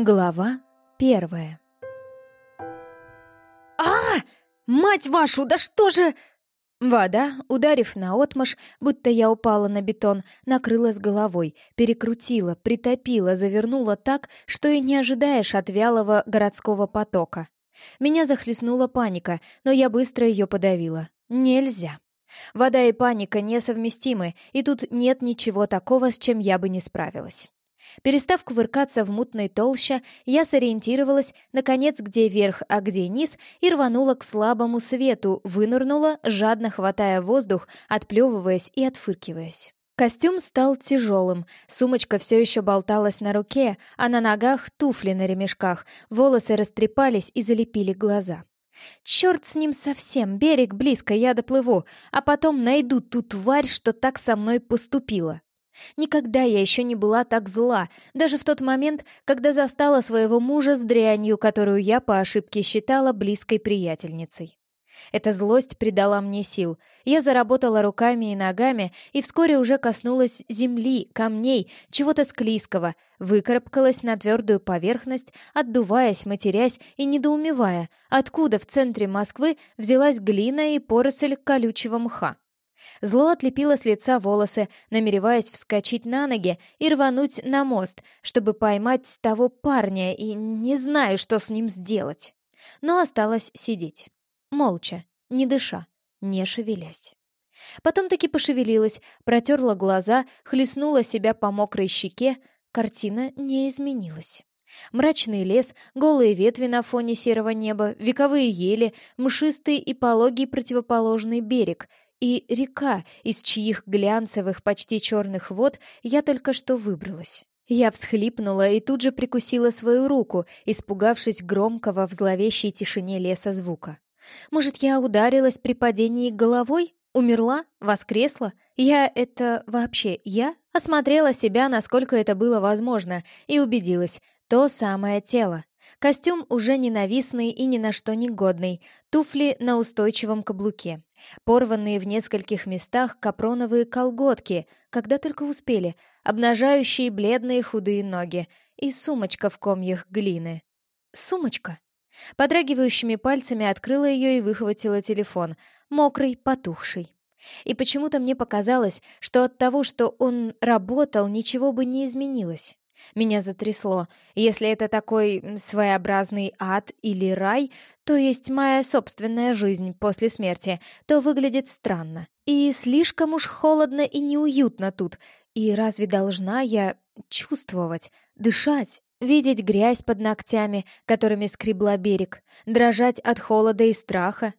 Глава первая а Мать вашу, да что же...» Вода, ударив наотмашь, будто я упала на бетон, накрыла с головой, перекрутила, притопила, завернула так, что и не ожидаешь от вялого городского потока. Меня захлестнула паника, но я быстро ее подавила. Нельзя. Вода и паника несовместимы, и тут нет ничего такого, с чем я бы не справилась. Перестав кувыркаться в мутной толще, я сориентировалась, наконец, где верх, а где низ, и рванула к слабому свету, вынырнула, жадно хватая воздух, отплевываясь и отфыркиваясь. Костюм стал тяжелым, сумочка все еще болталась на руке, а на ногах туфли на ремешках, волосы растрепались и залепили глаза. Черт с ним совсем, берег близко, я доплыву, а потом найду ту тварь, что так со мной поступила. Никогда я еще не была так зла, даже в тот момент, когда застала своего мужа с дрянью, которую я по ошибке считала близкой приятельницей. Эта злость придала мне сил. Я заработала руками и ногами и вскоре уже коснулась земли, камней, чего-то склизкого, выкарабкалась на твердую поверхность, отдуваясь, матерясь и недоумевая, откуда в центре Москвы взялась глина и поросль колючего мха. Зло отлепило с лица волосы, намереваясь вскочить на ноги и рвануть на мост, чтобы поймать того парня, и не знаю, что с ним сделать. Но осталось сидеть. Молча, не дыша, не шевелясь. Потом таки пошевелилась, протерла глаза, хлестнула себя по мокрой щеке. Картина не изменилась. Мрачный лес, голые ветви на фоне серого неба, вековые ели, мшистый и пологий противоположный берег и река, из чьих глянцевых, почти черных вод я только что выбралась. Я всхлипнула и тут же прикусила свою руку, испугавшись громкого в зловещей тишине леса звука. Может, я ударилась при падении головой? Умерла? Воскресла? Я — это вообще я? Осмотрела себя, насколько это было возможно, и убедилась — то самое тело. Костюм уже ненавистный и ни на что не годный, туфли на устойчивом каблуке. Порванные в нескольких местах капроновые колготки, когда только успели, обнажающие бледные худые ноги, и сумочка в комьях глины. Сумочка. Подрагивающими пальцами открыла ее и выхватила телефон, мокрый, потухший. И почему-то мне показалось, что от того, что он работал, ничего бы не изменилось. Меня затрясло. Если это такой своеобразный ад или рай, то есть моя собственная жизнь после смерти, то выглядит странно. И слишком уж холодно и неуютно тут. И разве должна я чувствовать, дышать, видеть грязь под ногтями, которыми скребла берег, дрожать от холода и страха?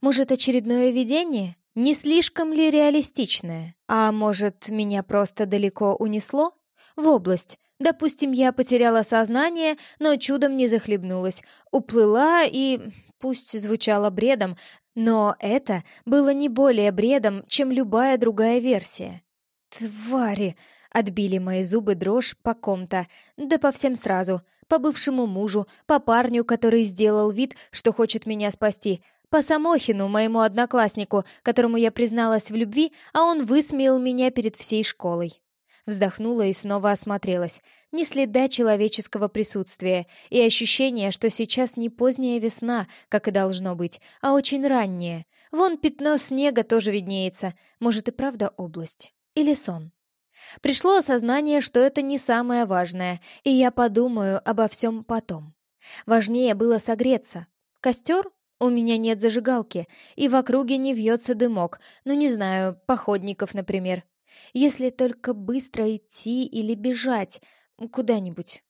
Может, очередное видение? Не слишком ли реалистичное? А может, меня просто далеко унесло? В область, Допустим, я потеряла сознание, но чудом не захлебнулась, уплыла и... Пусть звучало бредом, но это было не более бредом, чем любая другая версия. «Твари!» — отбили мои зубы дрожь по ком-то, да по всем сразу, по бывшему мужу, по парню, который сделал вид, что хочет меня спасти, по Самохину, моему однокласснику, которому я призналась в любви, а он высмеял меня перед всей школой. Вздохнула и снова осмотрелась. Ни следа человеческого присутствия, и ощущение, что сейчас не поздняя весна, как и должно быть, а очень ранняя. Вон пятно снега тоже виднеется. Может и правда область. Или сон. Пришло осознание, что это не самое важное, и я подумаю обо всем потом. Важнее было согреться. Костер? У меня нет зажигалки, и в округе не вьется дымок, ну не знаю, походников, например. Если только быстро идти или бежать куда-нибудь.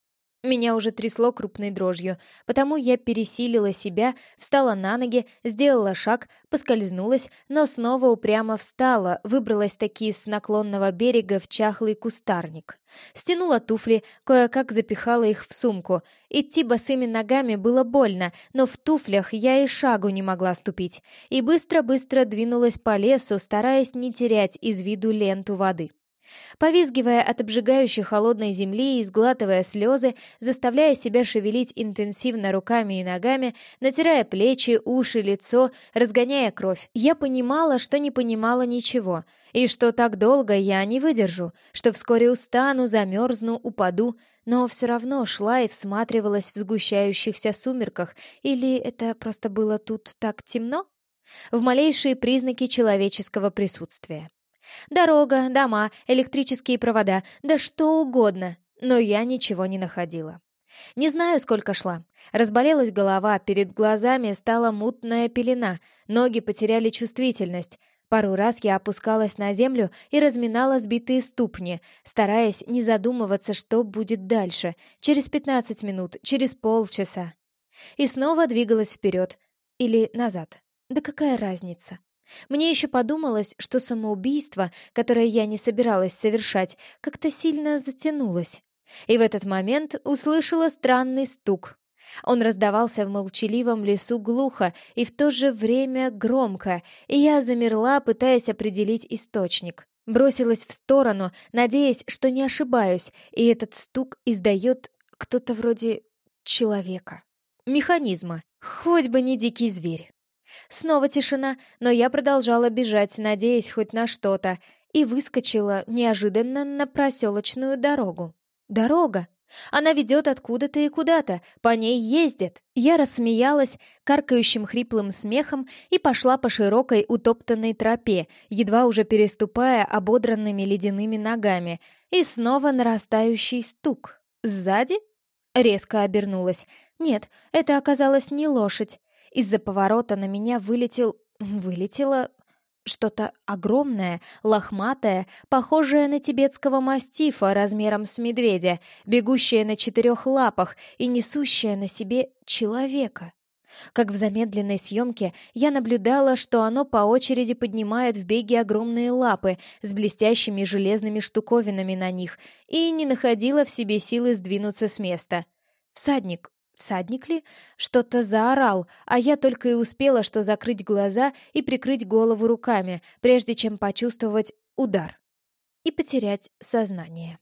Меня уже трясло крупной дрожью, потому я пересилила себя, встала на ноги, сделала шаг, поскользнулась, но снова упрямо встала, выбралась таки с наклонного берега в чахлый кустарник. Стянула туфли, кое-как запихала их в сумку. Идти босыми ногами было больно, но в туфлях я и шагу не могла ступить. И быстро-быстро двинулась по лесу, стараясь не терять из виду ленту воды. Повизгивая от обжигающей холодной земли и сглатывая слезы, заставляя себя шевелить интенсивно руками и ногами, натирая плечи, уши, лицо, разгоняя кровь, я понимала, что не понимала ничего, и что так долго я не выдержу, что вскоре устану, замерзну, упаду, но все равно шла и всматривалась в сгущающихся сумерках, или это просто было тут так темно? В малейшие признаки человеческого присутствия. Дорога, дома, электрические провода, да что угодно, но я ничего не находила. Не знаю, сколько шла. Разболелась голова, перед глазами стала мутная пелена, ноги потеряли чувствительность. Пару раз я опускалась на землю и разминала сбитые ступни, стараясь не задумываться, что будет дальше, через 15 минут, через полчаса. И снова двигалась вперед. Или назад. Да какая разница? Мне еще подумалось, что самоубийство, которое я не собиралась совершать, как-то сильно затянулось. И в этот момент услышала странный стук. Он раздавался в молчаливом лесу глухо и в то же время громко, и я замерла, пытаясь определить источник. Бросилась в сторону, надеясь, что не ошибаюсь, и этот стук издает кто-то вроде человека. Механизма. Хоть бы не дикий зверь. Снова тишина, но я продолжала бежать, надеясь хоть на что-то, и выскочила неожиданно на проселочную дорогу. Дорога! Она ведет откуда-то и куда-то, по ней ездит. Я рассмеялась каркающим хриплым смехом и пошла по широкой утоптанной тропе, едва уже переступая ободранными ледяными ногами, и снова нарастающий стук. Сзади? Резко обернулась. Нет, это оказалось не лошадь. Из-за поворота на меня вылетел... Вылетело что-то огромное, лохматое, похожее на тибетского мастифа размером с медведя, бегущее на четырех лапах и несущее на себе человека. Как в замедленной съемке я наблюдала, что оно по очереди поднимает в беге огромные лапы с блестящими железными штуковинами на них и не находила в себе силы сдвинуться с места. Всадник, Всадник ли? Что-то заорал, а я только и успела что закрыть глаза и прикрыть голову руками, прежде чем почувствовать удар и потерять сознание.